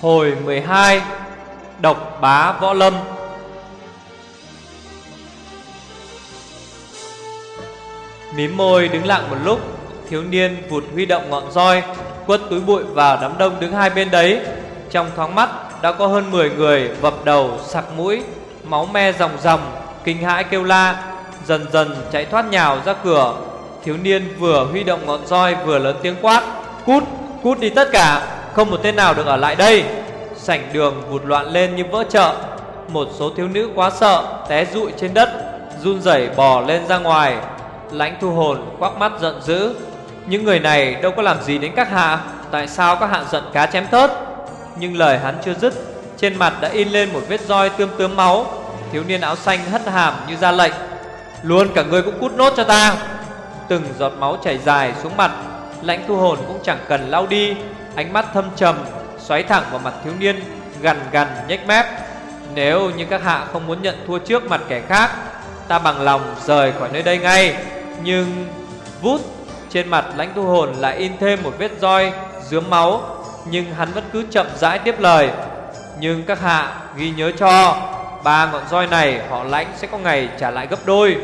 Hồi 12 Độc bá võ lâm. Mím môi đứng lặng một lúc Thiếu niên vụt huy động ngọn roi Quất túi bụi vào đám đông đứng hai bên đấy. Trong thoáng mắt đã có hơn 10 người vập đầu sặc mũi Máu me ròng ròng Kinh hãi kêu la Dần dần chạy thoát nhào ra cửa. Thiếu niên vừa huy động ngọn roi vừa lớn tiếng quát Cút, cút đi tất cả. Không một tên nào được ở lại đây. Sảnh đường vụt loạn lên như vỡ chợ. Một số thiếu nữ quá sợ, Té rụi trên đất, Run rẩy bò lên ra ngoài. Lãnh thu hồn quắc mắt giận dữ. Những người này đâu có làm gì đến các hạ. Tại sao các hạ giận cá chém thớt? Nhưng lời hắn chưa dứt, Trên mặt đã in lên một vết roi tươm tươm máu. Thiếu niên áo xanh hất hàm như ra lệnh. Luôn cả người cũng cút nốt cho ta. Từng giọt máu chảy dài xuống mặt, Lãnh thu hồn cũng chẳng cần lau đi. Ánh mắt thâm trầm Xoáy thẳng vào mặt thiếu niên Gần gần nhếch mép. Nếu như các hạ không muốn nhận thua trước mặt kẻ khác, Ta bằng lòng rời khỏi nơi đây ngay. Nhưng vút Trên mặt lãnh thu hồn lại in thêm một vết roi Dướm máu, Nhưng hắn vẫn cứ chậm rãi tiếp lời. Nhưng các hạ ghi nhớ cho, Ba ngọn roi này họ lãnh sẽ có ngày trả lại gấp đôi.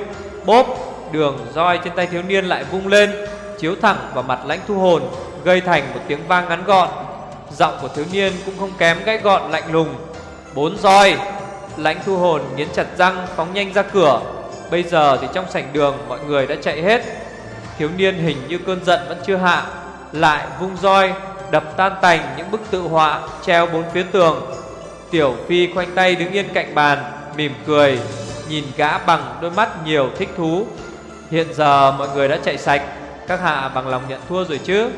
Bốp, Đường roi trên tay thiếu niên lại vung lên, Chiếu thẳng vào mặt lãnh thu hồn. Gây thành một tiếng vang ngắn gọn. Giọng của thiếu niên cũng không kém gãy gọn lạnh lùng. Bốn roi, Lãnh thu hồn nghiến chặt răng, phóng nhanh ra cửa. Bây giờ thì trong sảnh đường mọi người đã chạy hết. Thiếu niên hình như cơn giận vẫn chưa hạ, Lại vung roi, Đập tan tành những bức tự họa, Treo bốn phía tường. Tiểu Phi khoanh tay đứng yên cạnh bàn, Mỉm cười, Nhìn gã bằng đôi mắt nhiều thích thú. Hiện giờ mọi người đã chạy sạch, Các hạ bằng lòng nhận thua rồi chứ?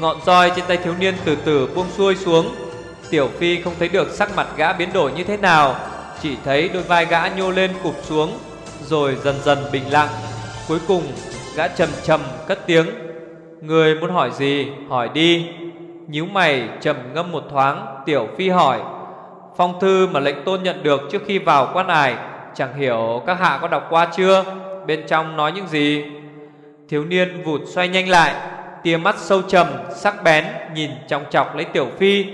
Ngọn roi trên tay thiếu niên từ từ buông xuôi xuống. Tiểu Phi không thấy được sắc mặt gã biến đổi như thế nào, Chỉ thấy đôi vai gã nhô lên cụp xuống, Rồi dần dần bình lặng. Cuối cùng, gã trầm trầm cất tiếng, Người muốn hỏi gì, hỏi đi. Nhíu mày trầm ngâm một thoáng, Tiểu Phi hỏi, Phong thư mà lệnh tôn nhận được trước khi vào quan ải Chẳng hiểu các hạ có đọc qua chưa? Bên trong nói những gì? Thiếu niên vụt xoay nhanh lại Tia mắt sâu trầm, sắc bén, Nhìn trong chọc lấy Tiểu Phi.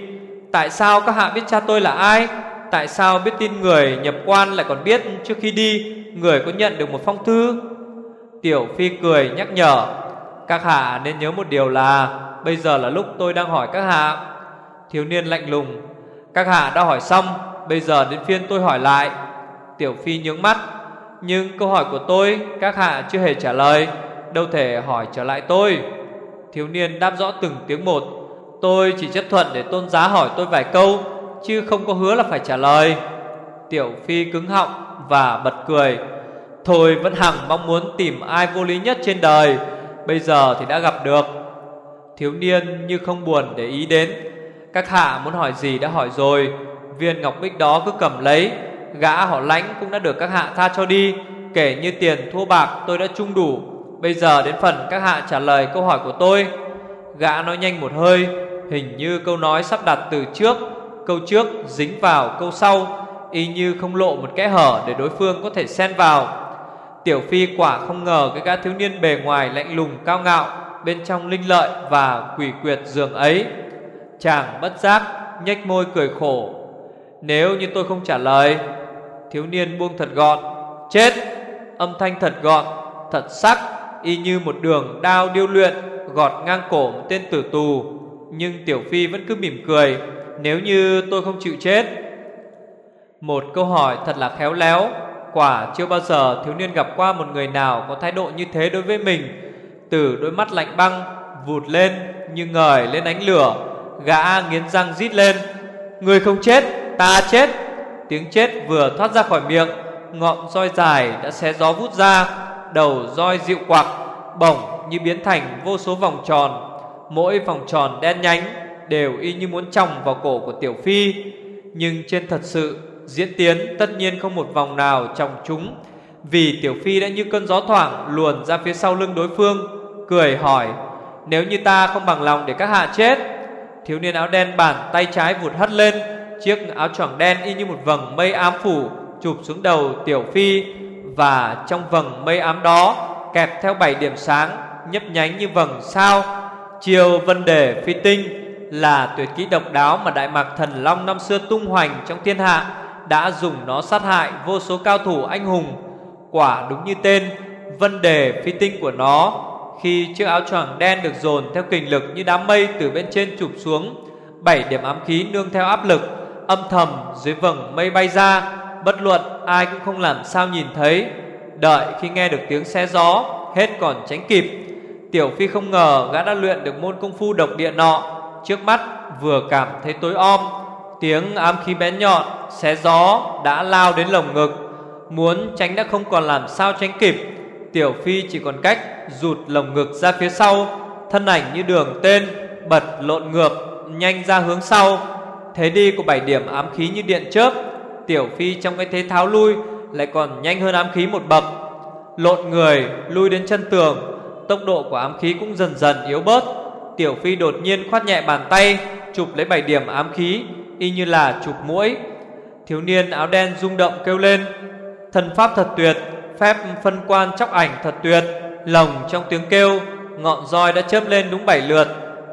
Tại sao các hạ biết cha tôi là ai? Tại sao biết tin người nhập quan Lại còn biết trước khi đi, Người có nhận được một phong thư? Tiểu Phi cười nhắc nhở, Các hạ nên nhớ một điều là, Bây giờ là lúc tôi đang hỏi các hạ. Thiếu niên lạnh lùng, Các hạ đã hỏi xong, Bây giờ đến phiên tôi hỏi lại. Tiểu Phi nhướng mắt, Nhưng câu hỏi của tôi, Các hạ chưa hề trả lời, Đâu thể hỏi trở lại tôi. Thiếu niên đáp rõ từng tiếng một. Tôi chỉ chấp thuận để tôn giá hỏi tôi vài câu, Chứ không có hứa là phải trả lời. Tiểu Phi cứng họng Và bật cười. Thôi vẫn hằng mong muốn tìm ai vô lý nhất trên đời, Bây giờ thì đã gặp được. Thiếu niên như không buồn để ý đến. Các hạ muốn hỏi gì đã hỏi rồi. Viên ngọc bích đó cứ cầm lấy. Gã họ lãnh cũng đã được các hạ tha cho đi. Kể như tiền thua bạc tôi đã chung đủ. Bây giờ đến phần các hạ trả lời câu hỏi của tôi. Gã nói nhanh một hơi, Hình như câu nói sắp đặt từ trước, Câu trước dính vào câu sau, Y như không lộ một kẽ hở Để đối phương có thể xen vào. Tiểu Phi quả không ngờ Cái gã thiếu niên bề ngoài lạnh lùng cao ngạo Bên trong linh lợi và quỷ quyệt giường ấy. Chàng bất giác nhếch môi cười khổ. Nếu như tôi không trả lời, Thiếu niên buông thật gọn, Chết. Âm thanh thật gọn, Thật sắc. Y như một đường đao điêu luyện, Gọt ngang cổ một tên tử tù. Nhưng Tiểu Phi vẫn cứ mỉm cười, Nếu như tôi không chịu chết. Một câu hỏi thật là khéo léo. Quả chưa bao giờ thiếu niên gặp qua một người nào Có thái độ như thế đối với mình. Từ đôi mắt lạnh băng, Vụt lên như ngời lên ánh lửa, Gã nghiến răng rít lên, Người không chết, ta chết. Tiếng chết vừa thoát ra khỏi miệng, Ngọn roi dài đã xé gió vút ra. Đầu roi dịu quặc, Bổng như biến thành vô số vòng tròn. Mỗi vòng tròn đen nhánh Đều y như muốn chồng vào cổ của Tiểu Phi. Nhưng trên thật sự, Diễn tiến tất nhiên không một vòng nào chồng chúng, Vì Tiểu Phi đã như cơn gió thoảng Luồn ra phía sau lưng đối phương, Cười hỏi, Nếu như ta không bằng lòng để các hạ chết? Thiếu niên áo đen bàn tay trái vụt hất lên, Chiếc áo choàng đen y như một vầng mây ám phủ Chụp xuống đầu Tiểu Phi. Và trong vầng mây ám đó Kẹp theo bảy điểm sáng Nhấp nhánh như vầng sao Chiều vân đề phi tinh là tuyệt kỹ độc đáo mà Đại Mạc Thần Long năm xưa tung hoành trong thiên hạ đã dùng nó sát hại vô số cao thủ anh hùng. Quả đúng như tên, vân đề phi tinh của nó khi chiếc áo choàng đen được dồn theo kình lực như đám mây từ bên trên chụp xuống, bảy điểm ám khí nương theo áp lực âm thầm dưới vầng mây bay ra, bất luận ai cũng không làm sao nhìn thấy. Đợi khi nghe được tiếng xe gió, hết còn tránh kịp. Tiểu Phi không ngờ gã đã luyện được môn công phu độc địa nọ, trước mắt vừa cảm thấy tối om, tiếng ám khí bén nhọn xé gió đã lao đến lồng ngực, muốn tránh đã không còn làm sao tránh kịp. Tiểu Phi chỉ còn cách rụt lồng ngực ra phía sau, thân ảnh như đường tên bật lộn ngược nhanh ra hướng sau. Thế đi của bảy điểm ám khí như điện chớp, Tiểu Phi trong cái thế tháo lui lại còn nhanh hơn ám khí một bậc. Lộn người lui đến chân tường, tốc độ của ám khí cũng dần dần yếu bớt. Tiểu Phi đột nhiên khoát nhẹ bàn tay, chụp lấy bảy điểm ám khí, y như là chụp mũi. Thiếu niên áo đen rung động kêu lên: "Thần pháp thật tuyệt, phép phân quan chóc ảnh thật tuyệt." Lồng trong tiếng kêu, ngọn roi đã chớp lên đúng bảy lượt.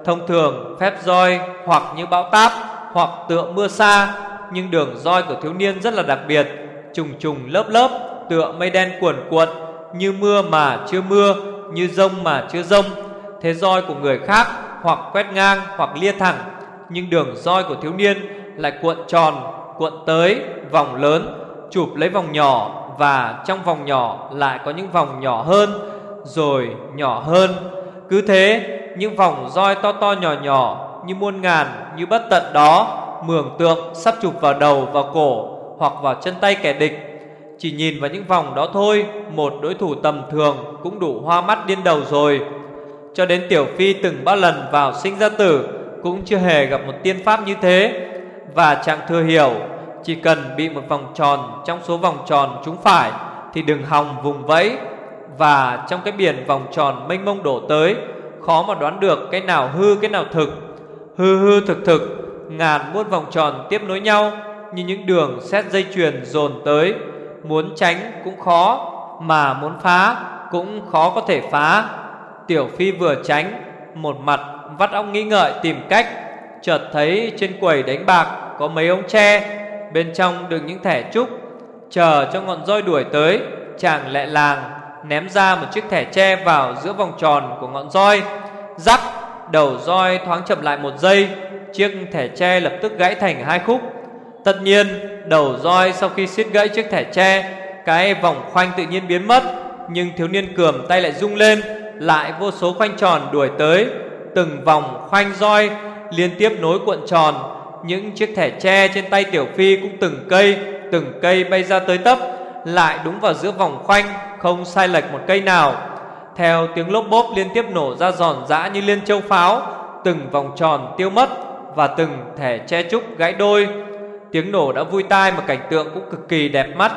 Thông thường phép roi hoặc như bão táp hoặc tựa mưa xa, nhưng đường roi của thiếu niên rất là đặc biệt, trùng trùng lớp lớp, tựa mây đen cuồn cuộn, như mưa mà chưa mưa, như rông mà chưa rông. Thế roi của người khác hoặc quét ngang hoặc lia thẳng, nhưng đường roi của thiếu niên lại cuộn tròn, cuộn tới vòng lớn, chụp lấy vòng nhỏ và trong vòng nhỏ lại có những vòng nhỏ hơn, rồi nhỏ hơn. Cứ thế, những vòng roi to to nhỏ nhỏ như muôn ngàn như bất tận đó mường tượng, sắp chụp vào đầu và cổ, hoặc vào chân tay kẻ địch. Chỉ nhìn vào những vòng đó thôi, một đối thủ tầm thường cũng đủ hoa mắt điên đầu rồi. Cho đến tiểu phi từng bao lần vào sinh ra tử, cũng chưa hề gặp một tiên pháp như thế. Và chàng thừa hiểu, chỉ cần bị một vòng tròn trong số vòng tròn chúng phải, thì đừng hòng vùng vẫy và trong cái biển vòng tròn mênh mông đổ tới, khó mà đoán được cái nào hư, cái nào thực. Hư hư, thực thực ngàn muôn vòng tròn tiếp nối nhau, như những đường xét dây chuyền dồn tới. Muốn tránh cũng khó, mà muốn phá cũng khó có thể phá. Tiểu phi vừa tránh, một mặt vắt óc nghĩ ngợi tìm cách. Chợt thấy trên quầy đánh bạc có mấy ống tre, bên trong đựng những thẻ trúc. Chờ cho ngọn roi đuổi tới, chàng lẹ làng ném ra một chiếc thẻ tre vào giữa vòng tròn của ngọn roi. Rắc, đầu roi thoáng chậm lại một giây chiếc thẻ tre lập tức gãy thành hai khúc. Tất nhiên, đầu roi sau khi siết gãy chiếc thẻ tre, cái vòng khoanh tự nhiên biến mất, nhưng thiếu niên cườm tay lại rung lên, lại vô số khoanh tròn đuổi tới. Từng vòng khoanh roi liên tiếp nối cuộn tròn, những chiếc thẻ tre trên tay tiểu phi cũng từng cây từng cây bay ra tới tấp, lại đúng vào giữa vòng khoanh, không sai lệch một cây nào. Theo tiếng lốp bốp liên tiếp nổ ra giòn giã như liên châu pháo, từng vòng tròn tiêu mất và từng thẻ che trúc gãy đôi. Tiếng nổ đã vui tai mà cảnh tượng cũng cực kỳ đẹp mắt.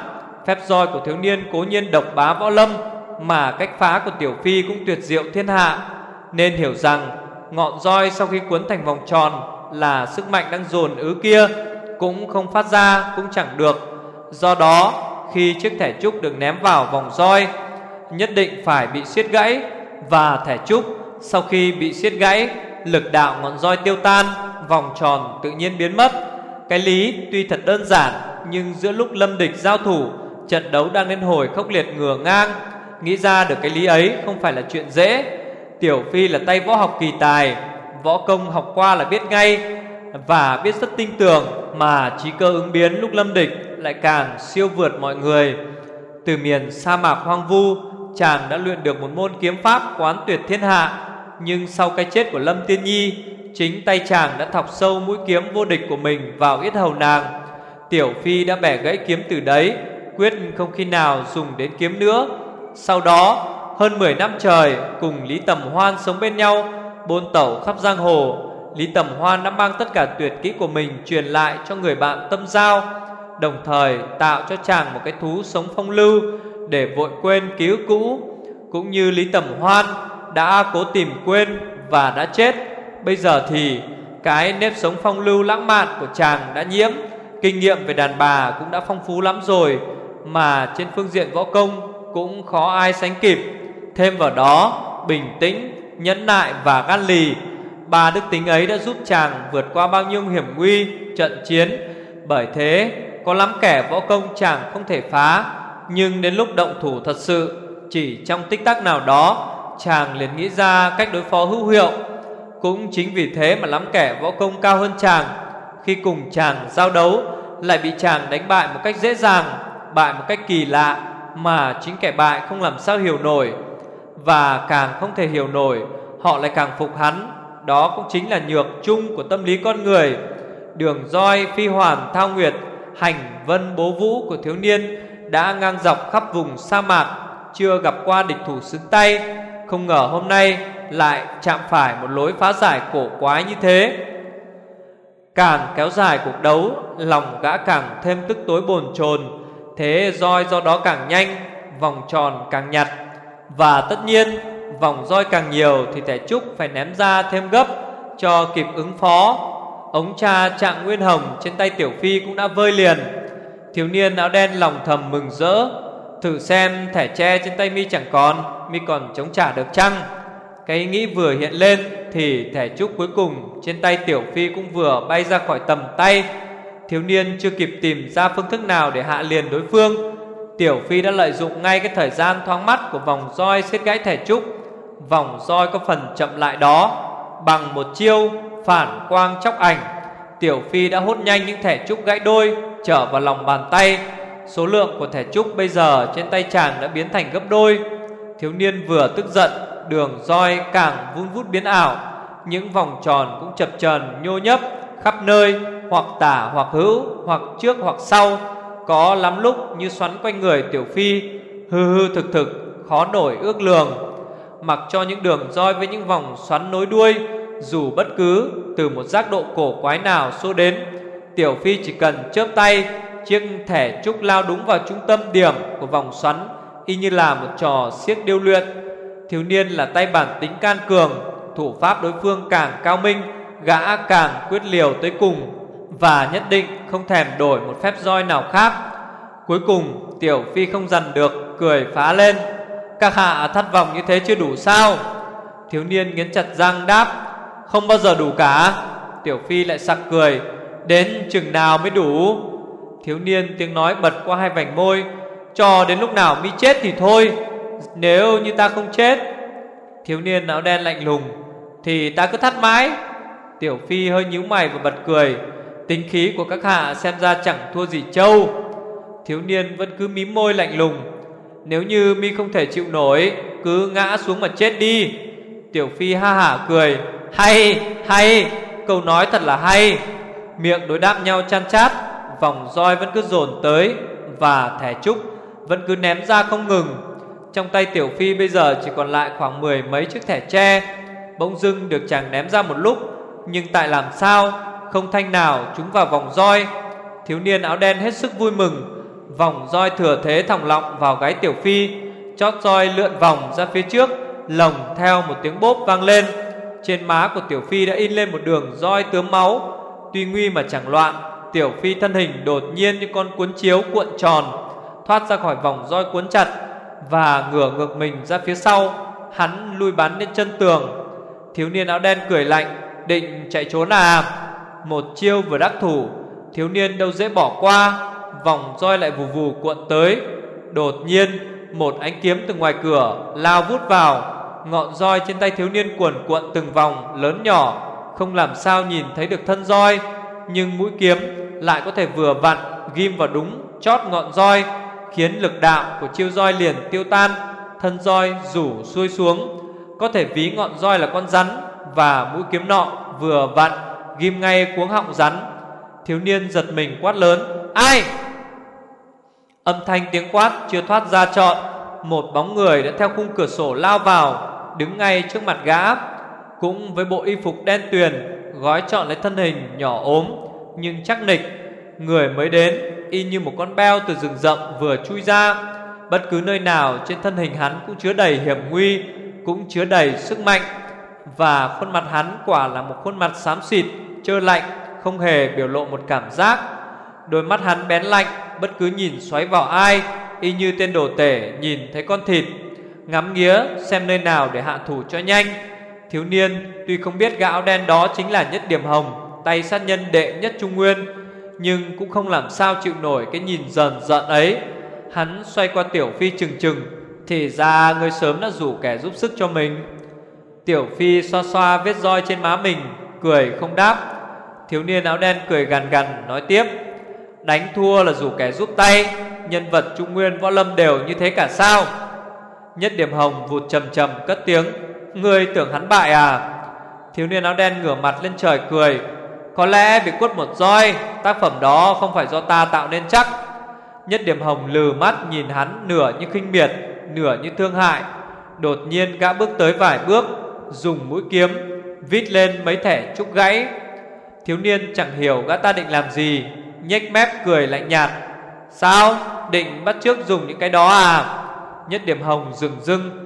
Phép roi của thiếu niên cố nhiên độc bá võ lâm, mà cách phá của tiểu phi cũng tuyệt diệu thiên hạ. Nên hiểu rằng, ngọn roi sau khi cuốn thành vòng tròn là sức mạnh đang dồn ứ kia, cũng không phát ra, cũng chẳng được. Do đó, khi chiếc thẻ trúc được ném vào vòng roi, nhất định phải bị siết gãy, và thẻ trúc sau khi bị siết gãy, lực đạo ngọn roi tiêu tan vòng tròn tự nhiên biến mất. Cái lý tuy thật đơn giản, nhưng giữa lúc lâm địch giao thủ, trận đấu đang lên hồi khốc liệt ngửa ngang. Nghĩ ra được cái lý ấy không phải là chuyện dễ. Tiểu phi là tay võ học kỳ tài, võ công học qua là biết ngay và biết rất tinh tường mà trí cơ ứng biến lúc lâm địch lại càng siêu vượt mọi người. Từ miền sa mạc hoang vu, chàng đã luyện được một môn kiếm pháp quán tuyệt thiên hạ, nhưng sau cái chết của lâm tiên nhi chính tay chàng đã thọc sâu mũi kiếm vô địch của mình vào yết hầu nàng. Tiểu phi đã bẻ gãy kiếm từ đấy, quyết không khi nào dùng đến kiếm nữa. Sau đó, hơn 10 năm trời, cùng lý tầm hoan sống bên nhau, bôn tẩu khắp giang hồ. Lý tầm hoan đã mang tất cả tuyệt kỹ của mình truyền lại cho người bạn tâm giao, đồng thời tạo cho chàng một cái thú sống phong lưu để vội quên ký ức cũ. Cũng như lý tầm hoan đã cố tìm quên và đã chết bây giờ thì cái nếp sống phong lưu lãng mạn của chàng đã nhiễm, kinh nghiệm về đàn bà cũng đã phong phú lắm rồi, mà trên phương diện võ công cũng khó ai sánh kịp. Thêm vào đó, bình tĩnh, nhẫn nại và gan lì, Ba đức tính ấy đã giúp chàng vượt qua bao nhiêu hiểm nguy, trận chiến. Bởi thế, có lắm kẻ võ công chàng không thể phá, Nhưng đến lúc động thủ thật sự, Chỉ trong tích tắc nào đó, Chàng liền nghĩ ra cách đối phó hữu hiệu. Cũng chính vì thế mà lắm kẻ võ công cao hơn chàng, Khi cùng chàng giao đấu, Lại bị chàng đánh bại một cách dễ dàng, Bại một cách kỳ lạ Mà chính kẻ bại không làm sao hiểu nổi. Và càng không thể hiểu nổi, Họ lại càng phục hắn. Đó cũng chính là nhược chung của tâm lý con người. Đường roi, phi hoàn thao nguyệt, Hành, vân, bố vũ của thiếu niên Đã ngang dọc khắp vùng sa mạc, Chưa gặp qua địch thủ xứng tay. Không ngờ hôm nay lại chạm phải một lối phá giải cổ quái như thế. Càng kéo dài cuộc đấu, Lòng gã càng thêm tức tối bồn chồn. Thế roi do đó càng nhanh, Vòng tròn càng nhặt Và tất nhiên, Vòng roi càng nhiều thì thẻ trúc phải ném ra thêm gấp Cho kịp ứng phó. Ống cha trạng nguyên hồng trên tay Tiểu Phi cũng đã vơi liền. Thiếu niên áo đen lòng thầm mừng rỡ, Thử xem thẻ tre trên tay mi chẳng còn, Mi còn chống trả được chăng? Cái nghĩ vừa hiện lên Thì thẻ trúc cuối cùng trên tay Tiểu Phi cũng vừa bay ra khỏi tầm tay. Thiếu niên chưa kịp tìm ra phương thức nào để hạ liền đối phương. Tiểu Phi đã lợi dụng ngay cái thời gian thoáng mắt của vòng roi xếp gãy thẻ trúc Vòng roi có phần chậm lại đó, Bằng một chiêu phản quang chóc ảnh. Tiểu Phi đã hút nhanh những thẻ trúc gãy đôi Trở vào lòng bàn tay. Số lượng của thẻ trúc bây giờ trên tay chàng đã biến thành gấp đôi. Thiếu niên vừa tức giận Đường roi càng vun vút biến ảo, Những vòng tròn cũng chập chờn, nhô nhấp Khắp nơi, Hoặc tả, hoặc hữu, Hoặc trước, hoặc sau. Có lắm lúc như xoắn quanh người Tiểu Phi, Hư hư thực thực, Khó nổi ước lường. Mặc cho những đường roi với những vòng xoắn nối đuôi, Dù bất cứ từ một giác độ cổ quái nào xô đến, Tiểu Phi chỉ cần chớp tay, Chiếc thẻ trúc lao đúng vào trung tâm điểm của vòng xoắn, Y như là một trò siếc điêu luyện. Thiếu niên là tay bản tính can cường, Thủ pháp đối phương càng cao minh, Gã càng quyết liều tới cùng Và nhất định không thèm đổi một phép roi nào khác. Cuối cùng, Tiểu Phi không dằn được, Cười phá lên. Các hạ thất vọng như thế chưa đủ sao? Thiếu niên nghiến chặt răng đáp, Không bao giờ đủ cả. Tiểu Phi lại sặc cười, Đến chừng nào mới đủ? Thiếu niên tiếng nói bật qua hai vành môi, Cho đến lúc nào mi chết thì thôi. Nếu như ta không chết Thiếu niên áo đen lạnh lùng Thì ta cứ thắt mãi Tiểu Phi hơi nhíu mày và bật cười. Tính khí của các hạ xem ra chẳng thua gì châu. Thiếu niên vẫn cứ mím môi lạnh lùng. Nếu như mi không thể chịu nổi Cứ ngã xuống mà chết đi. Tiểu Phi ha hả cười. Hay, hay Câu nói thật là hay. Miệng đối đáp nhau chan chát Vòng roi vẫn cứ dồn tới Và thẻ trúc vẫn cứ ném ra không ngừng. Trong tay Tiểu Phi bây giờ chỉ còn lại khoảng mười mấy chiếc thẻ tre. Bỗng dưng được chàng ném ra một lúc, Nhưng tại làm sao, Không thanh nào chúng vào vòng roi. Thiếu niên áo đen hết sức vui mừng, Vòng roi thừa thế thòng lọng vào gáy Tiểu Phi, Chót roi lượn vòng ra phía trước, Lồng theo một tiếng bốp vang lên. Trên má của Tiểu Phi đã in lên một đường roi tướm máu. Tuy nguy mà chẳng loạn, Tiểu Phi thân hình đột nhiên như con cuốn chiếu cuộn tròn, Thoát ra khỏi vòng roi cuốn chặt. Và ngửa ngược mình ra phía sau, Hắn lui bắn lên chân tường. Thiếu niên áo đen cười lạnh, Định chạy trốn à? Một chiêu vừa đắc thủ, Thiếu niên đâu dễ bỏ qua, Vòng roi lại vù vù cuộn tới. Đột nhiên, Một ánh kiếm từ ngoài cửa Lao vút vào, Ngọn roi trên tay thiếu niên cuộn cuộn từng vòng, lớn nhỏ, Không làm sao nhìn thấy được thân roi. Nhưng mũi kiếm lại có thể vừa vặn Ghim vào đúng chót ngọn roi. Khiến lực đạo của chiêu roi liền tiêu tan, Thân roi rủ xuôi xuống. Có thể ví ngọn roi là con rắn Và mũi kiếm nọ vừa vặn Ghim ngay cuống họng rắn. Thiếu niên giật mình quát lớn, Ai? Âm thanh tiếng quát chưa thoát ra trọn, Một bóng người đã theo khung cửa sổ lao vào, Đứng ngay trước mặt gã Cũng với bộ y phục đen tuyền, Gói trọn lấy thân hình nhỏ ốm, Nhưng chắc nịch, Người mới đến y như một con beo từ rừng rậm vừa chui ra. Bất cứ nơi nào trên thân hình hắn cũng chứa đầy hiểm nguy, Cũng chứa đầy sức mạnh, Và khuôn mặt hắn quả là một khuôn mặt xám xịt, Trơ lạnh, Không hề biểu lộ một cảm giác. Đôi mắt hắn bén lạnh, Bất cứ nhìn xoáy vào ai, Y như tên đồ tể nhìn thấy con thịt. Ngắm nghía xem nơi nào để hạ thủ cho nhanh. Thiếu niên tuy không biết gã áo đen đó chính là Nhất Điểm Hồng, Tay sát nhân đệ nhất Trung Nguyên nhưng cũng không làm sao chịu nổi cái nhìn dần giận ấy. Hắn xoay qua Tiểu Phi chừng chừng, Thì ra người sớm đã rủ kẻ giúp sức cho mình. Tiểu Phi xoa xoa vết roi trên má mình, Cười không đáp. Thiếu niên áo đen cười gằn gằn, nói tiếp, Đánh thua là rủ kẻ giúp tay, Nhân vật Trung Nguyên, Võ Lâm đều như thế cả sao? Nhất điểm hồng vụt trầm trầm cất tiếng, Ngươi tưởng hắn bại à? Thiếu niên áo đen ngửa mặt lên trời cười có lẽ bị quất một roi, Tác phẩm đó không phải do ta tạo nên chắc. Nhất điểm hồng lừ mắt nhìn hắn Nửa như khinh miệt, Nửa như thương hại. Đột nhiên gã bước tới vài bước, Dùng mũi kiếm, Vít lên mấy thẻ trúc gãy. Thiếu niên chẳng hiểu gã ta định làm gì, nhếch mép cười lạnh nhạt. Sao? Định bắt trước dùng những cái đó à? Nhất điểm hồng dừng dưng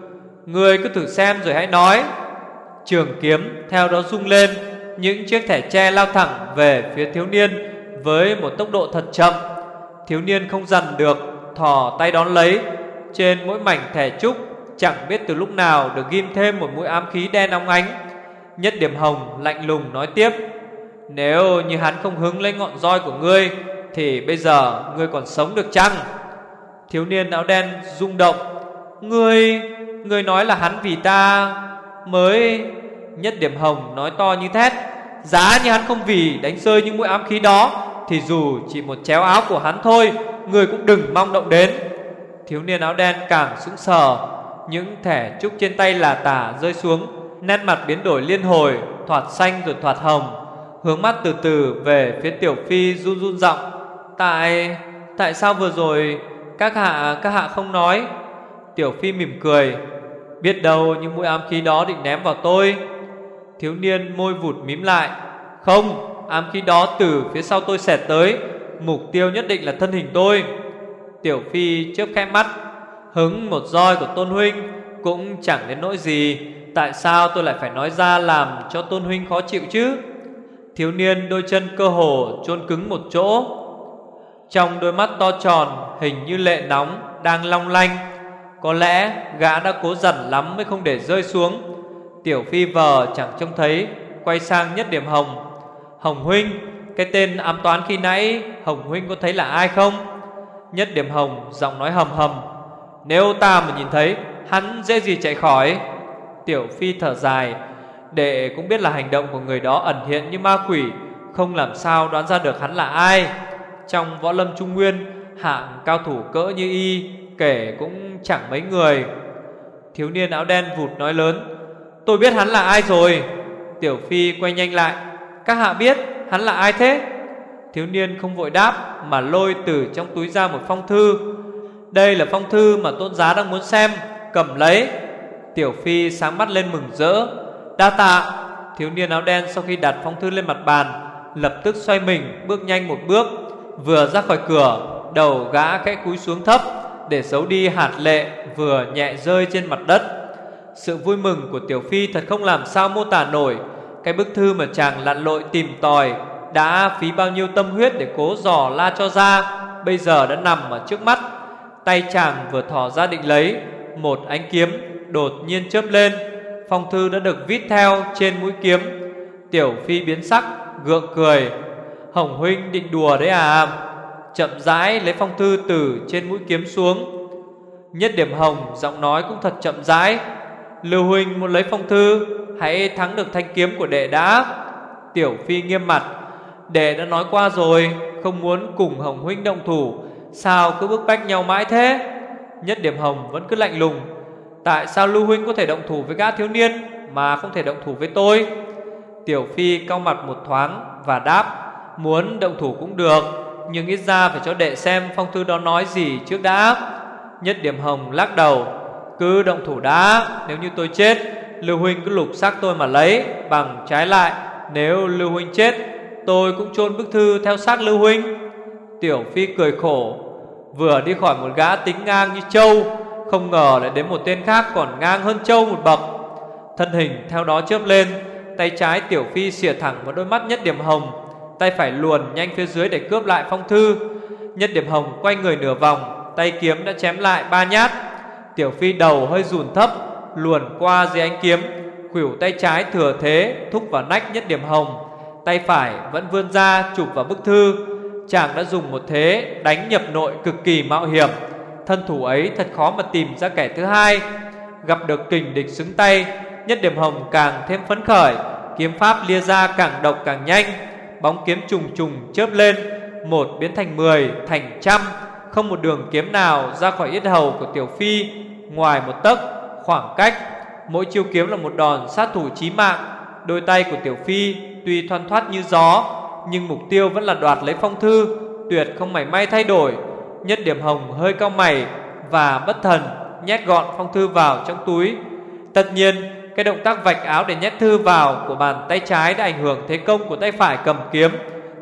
Ngươi cứ thử xem rồi hãy nói. Trường kiếm theo đó rung lên. Những chiếc thẻ tre lao thẳng về phía thiếu niên Với một tốc độ thật chậm. Thiếu niên không dằn được, Thò tay đón lấy. Trên mỗi mảnh thẻ trúc, Chẳng biết từ lúc nào được ghim thêm một mũi ám khí đen óng ánh. Nhất điểm hồng lạnh lùng nói tiếp, Nếu như hắn không hứng lấy ngọn roi của ngươi, Thì bây giờ ngươi còn sống được chăng? Thiếu niên áo đen rung động, Ngươi Ngươi nói là hắn vì ta Mới Nhất điểm hồng nói to như thét. Giá như hắn không vì đánh rơi những mũi ám khí đó, Thì dù chỉ một chéo áo của hắn thôi, Người cũng đừng mong động đến. Thiếu niên áo đen càng sững sờ, Những thẻ trúc trên tay là tả rơi xuống, Nét mặt biến đổi liên hồi, Thoạt xanh rồi thoạt hồng. Hướng mắt từ từ về phía tiểu phi run run giọng, Tại Tại sao vừa rồi Các hạ các hạ không nói? Tiểu phi mỉm cười, Biết đâu những mũi ám khí đó định ném vào tôi Thiếu niên môi vụt mím lại. Không Ám khí đó từ phía sau tôi xẹt tới, Mục tiêu nhất định là thân hình tôi. Tiểu phi chớp khẽ mắt, Hứng một roi của tôn huynh Cũng chẳng đến nỗi gì. Tại sao tôi lại phải nói ra Làm cho tôn huynh khó chịu chứ? Thiếu niên đôi chân cơ hồ chôn cứng một chỗ. Trong đôi mắt to tròn, Hình như lệ nóng Đang long lanh. Có lẽ gã đã cố dần lắm mới không để rơi xuống. Tiểu phi vờ chẳng trông thấy, Quay sang nhất điểm hồng. Hồng huynh, Cái tên ám toán khi nãy, Hồng huynh có thấy là ai không? Nhất điểm hồng, giọng nói hầm hầm. Nếu ta mà nhìn thấy, Hắn dễ gì chạy khỏi? Tiểu phi thở dài. Đệ cũng biết là hành động của người đó ẩn hiện như ma quỷ, Không làm sao đoán ra được hắn là ai. Trong võ lâm trung nguyên, Hạng cao thủ cỡ như y, Kể cũng chẳng mấy người. Thiếu niên áo đen vụt nói lớn. Tôi biết hắn là ai rồi. Tiểu Phi quay nhanh lại. Các hạ biết hắn là ai thế? Thiếu niên không vội đáp, Mà lôi từ trong túi ra một phong thư. Đây là phong thư mà tôn giá đang muốn xem. Cầm lấy. Tiểu Phi sáng mắt lên mừng rỡ. Đa tạ. Thiếu niên áo đen sau khi đặt phong thư lên mặt bàn, Lập tức xoay mình bước nhanh một bước, Vừa ra khỏi cửa, Đầu gã khẽ cúi xuống thấp để giấu đi hạt lệ vừa nhẹ rơi trên mặt đất. Sự vui mừng của Tiểu Phi thật không làm sao mô tả nổi. Cái bức thư mà chàng lặn lội tìm tòi đã phí bao nhiêu tâm huyết để cố dò la cho ra, bây giờ đã nằm ở trước mắt. Tay chàng vừa thò ra định lấy, một ánh kiếm đột nhiên chớp lên, phong thư đã được vít theo trên mũi kiếm. Tiểu Phi biến sắc, gượng cười. Hồng huynh định đùa đấy à? chậm rãi lấy phong thư từ trên mũi kiếm xuống. Nhất điểm hồng giọng nói cũng thật chậm rãi. Lưu huynh muốn lấy phong thư, hãy thắng được thanh kiếm của đệ đã. Tiểu Phi nghiêm mặt, đệ đã nói qua rồi, không muốn cùng Hồng huynh động thủ, sao cứ bức bách nhau mãi thế? Nhất điểm hồng vẫn cứ lạnh lùng. Tại sao Lưu huynh có thể động thủ với gã thiếu niên mà không thể động thủ với tôi? Tiểu Phi cau mặt một thoáng và đáp, muốn động thủ cũng được nhưng ít ra phải cho đệ xem phong thư đó nói gì trước đã Nhất điểm hồng lắc đầu cứ động thủ đã. Nếu như tôi chết, Lưu Huynh cứ lục xác tôi mà lấy Bằng trái lại. Nếu Lưu Huynh chết, Tôi cũng chôn bức thư theo xác Lưu Huynh. Tiểu Phi cười khổ, Vừa đi khỏi một gã tính ngang như Châu Không ngờ lại đến một tên khác còn ngang hơn Châu một bậc. Thân hình theo đó chớp lên, Tay trái Tiểu Phi xỉa thẳng vào đôi mắt nhất điểm hồng, Tay phải luồn nhanh phía dưới để cướp lại phong thư. Nhất điểm hồng quay người nửa vòng, Tay kiếm đã chém lại ba nhát. Tiểu phi đầu hơi rùn thấp, Luồn qua dưới ánh kiếm, khuỷu tay trái thừa thế, thúc vào nách nhất điểm hồng. Tay phải vẫn vươn ra, chụp vào bức thư. Chàng đã dùng một thế đánh nhập nội cực kỳ mạo hiểm. Thân thủ ấy thật khó mà tìm ra kẻ thứ hai. Gặp được kình địch xứng tay, Nhất điểm hồng càng thêm phấn khởi. Kiếm pháp lia ra càng độc càng nhanh. Bóng kiếm trùng trùng chớp lên, Một biến thành mười, thành trăm. Không một đường kiếm nào ra khỏi yết hầu của Tiểu Phi. Ngoài một tấc, khoảng cách, Mỗi chiêu kiếm là một đòn sát thủ chí mạng. Đôi tay của Tiểu Phi tuy thoăn thoát như gió, Nhưng mục tiêu vẫn là đoạt lấy phong thư, Tuyệt không mảy may thay đổi. Nhất điểm hồng hơi cao mày Và bất thần, nhét gọn phong thư vào trong túi. Tất nhiên, cái động tác vạch áo để nhét thư vào Của bàn tay trái đã ảnh hưởng thế công của tay phải cầm kiếm.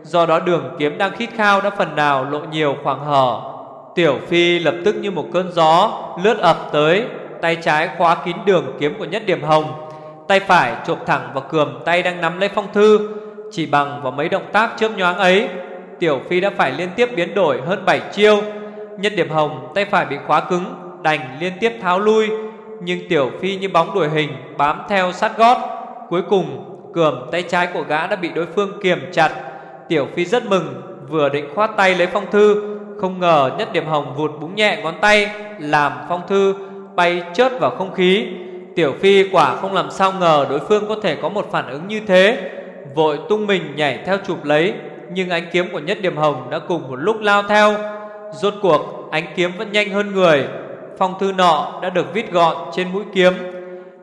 Do đó đường kiếm đang khít khao đã phần nào lộ nhiều khoảng hở. Tiểu Phi lập tức như một cơn gió, lướt ập tới, Tay trái khóa kín đường kiếm của nhất điểm hồng. Tay phải chộp thẳng vào cườm tay đang nắm lấy phong thư. Chỉ bằng vào mấy động tác chớp nhoáng ấy, Tiểu Phi đã phải liên tiếp biến đổi hơn 7 chiêu. Nhất điểm hồng, tay phải bị khóa cứng, Đành liên tiếp tháo lui. Nhưng Tiểu Phi như bóng đuổi hình, Bám theo sát gót. Cuối cùng, cườm tay trái của gã đã bị đối phương kiềm chặt. Tiểu Phi rất mừng, Vừa định khoát tay lấy phong thư không ngờ nhất điểm hồng vụt búng nhẹ ngón tay, Làm phong thư bay chớt vào không khí. Tiểu Phi quả không làm sao ngờ đối phương có thể có một phản ứng như thế. Vội tung mình nhảy theo chụp lấy, Nhưng ánh kiếm của nhất điểm hồng đã cùng một lúc lao theo. Rốt cuộc, ánh kiếm vẫn nhanh hơn người. Phong thư nọ đã được vít gọn trên mũi kiếm.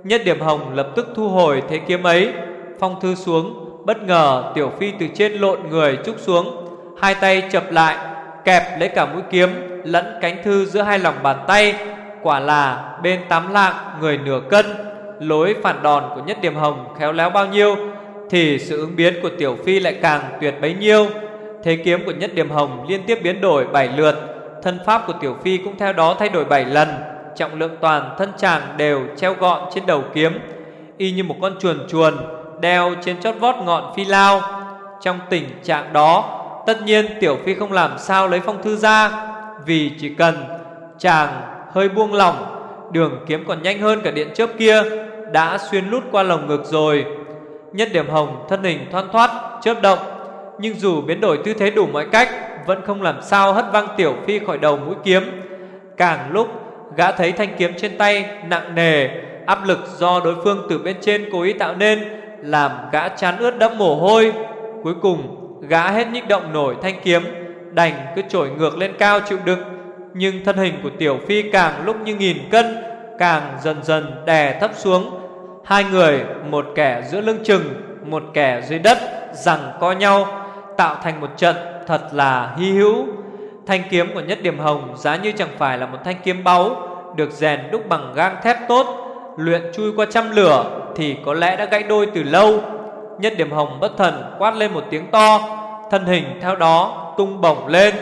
Nhất điểm hồng lập tức thu hồi thế kiếm ấy. Phong thư xuống, Bất ngờ Tiểu Phi từ trên lộn người trúc xuống, Hai tay chập lại Kẹp lấy cả mũi kiếm, Lẫn cánh thư giữa hai lòng bàn tay, Quả là bên tám lạng người nửa cân, Lối phản đòn của nhất điểm hồng khéo léo bao nhiêu, Thì sự ứng biến của Tiểu Phi lại càng tuyệt bấy nhiêu. Thế kiếm của nhất điểm hồng liên tiếp biến đổi bảy lượt, Thân pháp của Tiểu Phi cũng theo đó thay đổi bảy lần, Trọng lượng toàn thân chàng đều treo gọn trên đầu kiếm, Y như một con chuồn chuồn đeo trên chót vót ngọn phi lao. Trong tình trạng đó Tất nhiên Tiểu Phi không làm sao lấy phong thư ra, Vì chỉ cần chàng hơi buông lỏng, Đường kiếm còn nhanh hơn cả điện chớp kia, Đã xuyên lút qua lồng ngực rồi. Nhất điểm hồng, thân hình thoăn thoát, chớp động, Nhưng dù biến đổi tư thế đủ mọi cách, Vẫn không làm sao hất văng Tiểu Phi khỏi đầu mũi kiếm. Càng lúc, gã thấy thanh kiếm trên tay nặng nề, Áp lực do đối phương từ bên trên cố ý tạo nên, Làm gã chán ướt đẫm mồ hôi. Cuối cùng gã hết nhích động nổi thanh kiếm, Đành cứ trổi ngược lên cao chịu đựng. Nhưng thân hình của Tiểu Phi càng lúc như nghìn cân, Càng dần dần đè thấp xuống. Hai người, một kẻ giữa lưng chừng, Một kẻ dưới đất Rằng co nhau, Tạo thành một trận thật là hy hữu. Thanh kiếm của Nhất Điểm Hồng Giá như chẳng phải là một thanh kiếm báu, Được rèn đúc bằng gang thép tốt. Luyện chui qua trăm lửa Thì có lẽ đã gãy đôi từ lâu. Nhất Điểm Hồng bất thần quát lên một tiếng to, Thân hình theo đó tung bổng lên.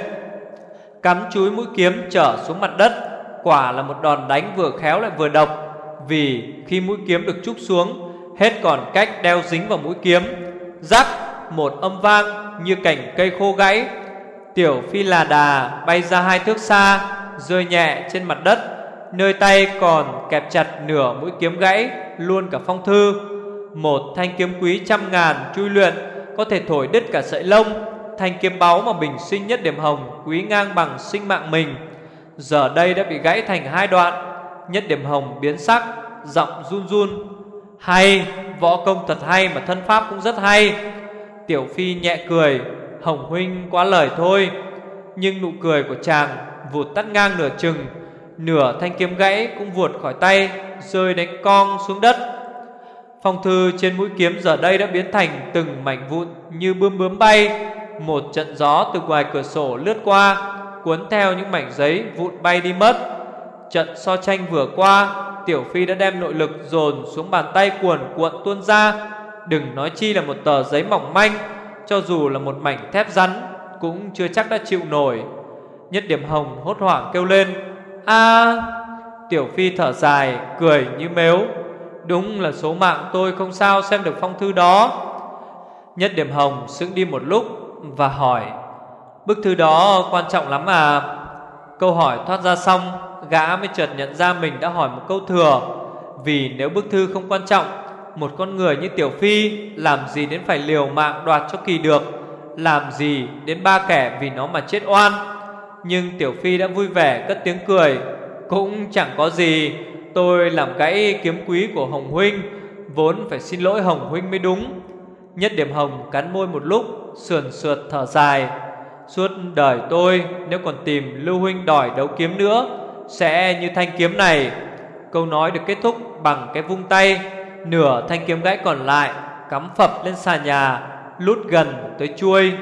Cắm chuối mũi kiếm trở xuống mặt đất, Quả là một đòn đánh vừa khéo lại vừa độc, Vì khi mũi kiếm được trúc xuống, Hết còn cách đeo dính vào mũi kiếm. Rắc, một âm vang như cảnh cây khô gãy. Tiểu phi là đà bay ra hai thước xa, Rơi nhẹ trên mặt đất, Nơi tay còn kẹp chặt nửa mũi kiếm gãy, Luôn cả phong thư. Một thanh kiếm quý trăm ngàn chui luyện, Có thể thổi đứt cả sợi lông. Thanh kiếm báu mà bình sinh nhất điểm hồng, quý ngang bằng sinh mạng mình. Giờ đây đã bị gãy thành hai đoạn, nhất điểm hồng biến sắc, giọng run run. Hay, võ công thật hay mà thân pháp cũng rất hay. Tiểu phi nhẹ cười, hồng huynh quá lời thôi. Nhưng nụ cười của chàng vụt tắt ngang nửa chừng, nửa thanh kiếm gãy cũng vụt khỏi tay, rơi đánh cong xuống đất phong thư trên mũi kiếm giờ đây đã biến thành từng mảnh vụn như bướm bướm bay. Một trận gió từ ngoài cửa sổ lướt qua, Cuốn theo những mảnh giấy vụn bay đi mất. Trận so tranh vừa qua, Tiểu Phi đã đem nội lực dồn xuống bàn tay cuồn cuộn tuôn ra. Đừng nói chi là một tờ giấy mỏng manh, Cho dù là một mảnh thép rắn Cũng chưa chắc đã chịu nổi. Nhất điểm hồng hốt hoảng kêu lên, a! Tiểu Phi thở dài, Cười như mếu. Đúng là số mạng tôi không sao xem được phong thư đó. Nhất điểm hồng sững đi một lúc và hỏi, Bức thư đó quan trọng lắm à? Câu hỏi thoát ra xong, Gã mới chợt nhận ra mình đã hỏi một câu thừa, Vì nếu bức thư không quan trọng, Một con người như Tiểu Phi Làm gì đến phải liều mạng đoạt cho kỳ được? Làm gì đến ba kẻ vì nó mà chết oan? Nhưng Tiểu Phi đã vui vẻ cất tiếng cười, Cũng chẳng có gì. Tôi làm gãy kiếm quý của Hồng Huynh, Vốn phải xin lỗi Hồng Huynh mới đúng. Nhất điểm Hồng cắn môi một lúc, Sườn sượt thở dài. Suốt đời tôi, Nếu còn tìm Lưu Huynh đòi đấu kiếm nữa, Sẽ như thanh kiếm này. Câu nói được kết thúc bằng cái vung tay, Nửa thanh kiếm gãy còn lại Cắm phập lên xà nhà, Lút gần tới chuôi.